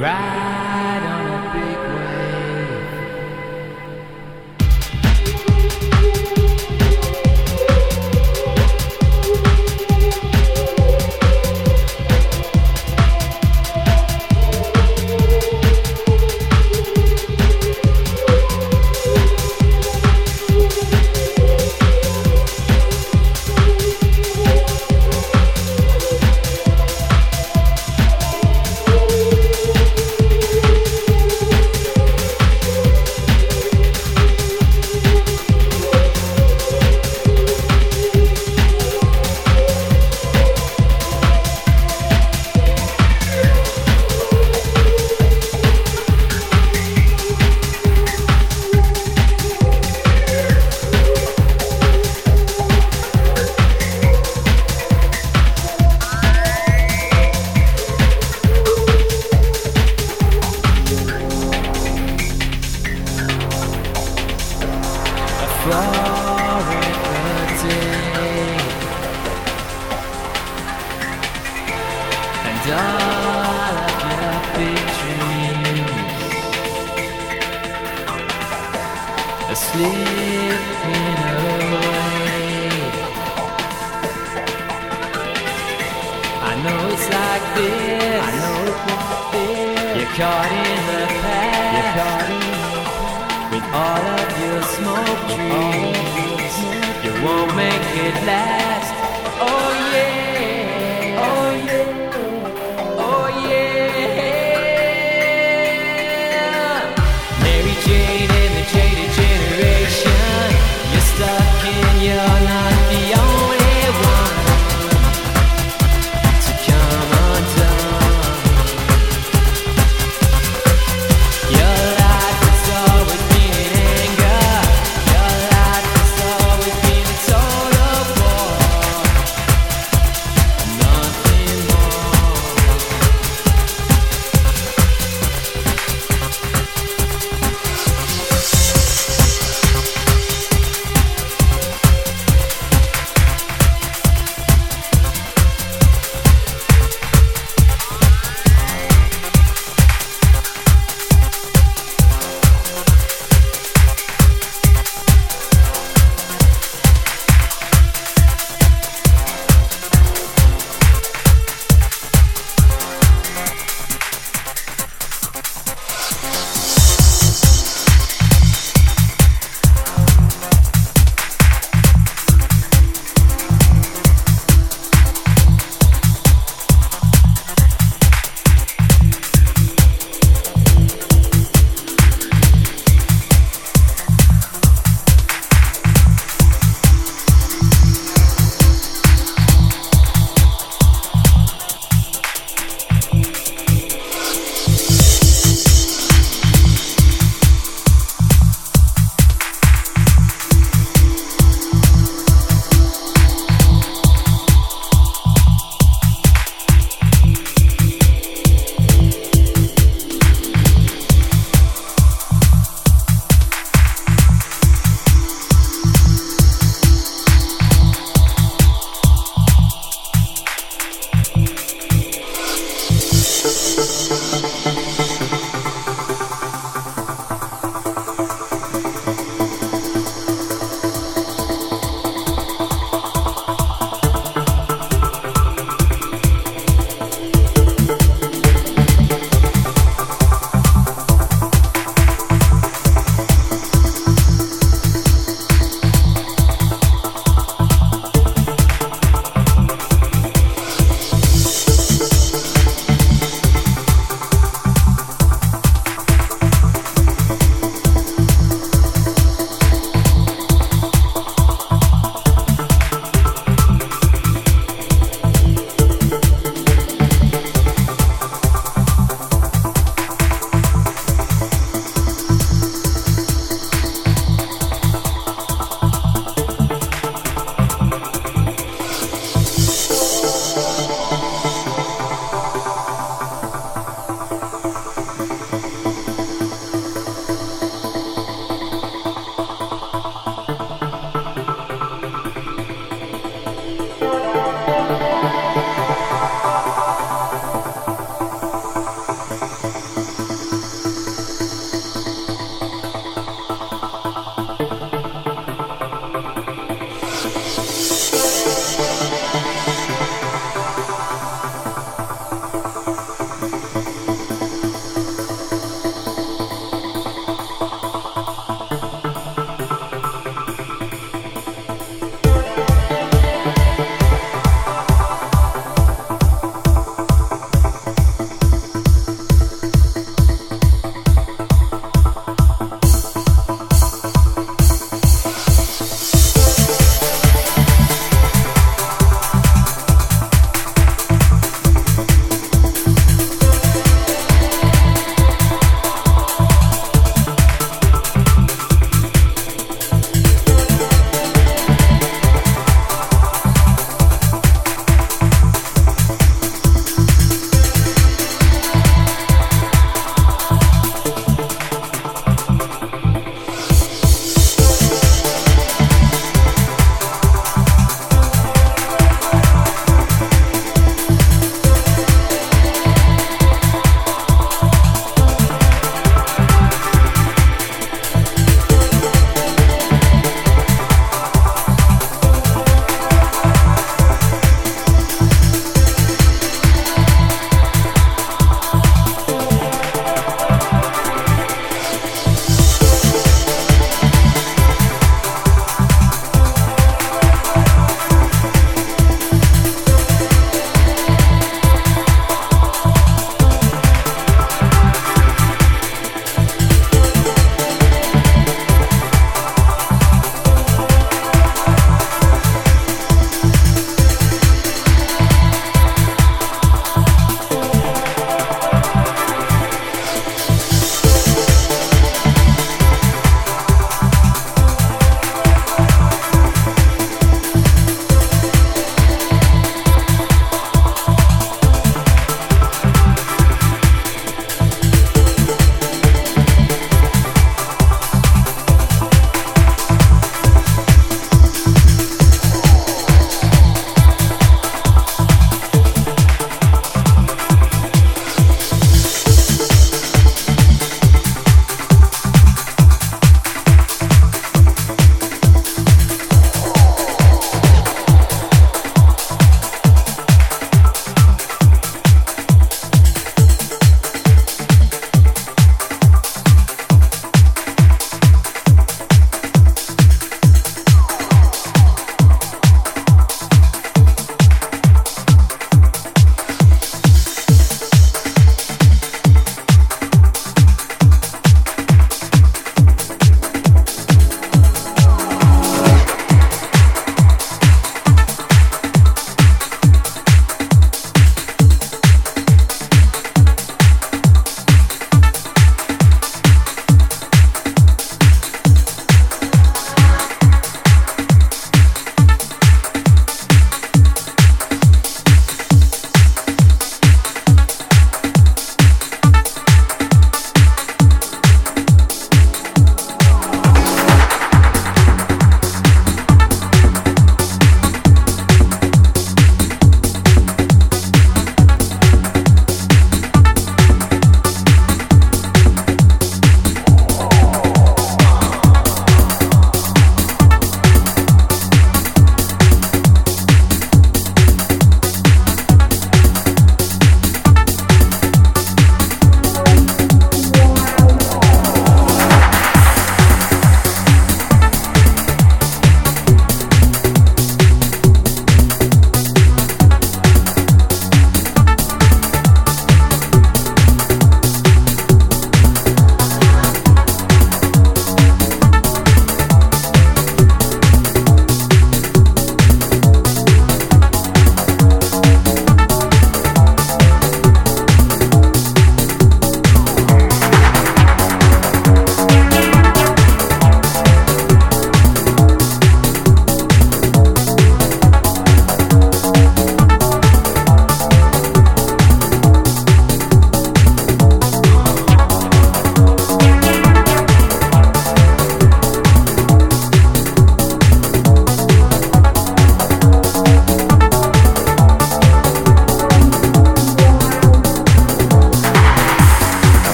Right.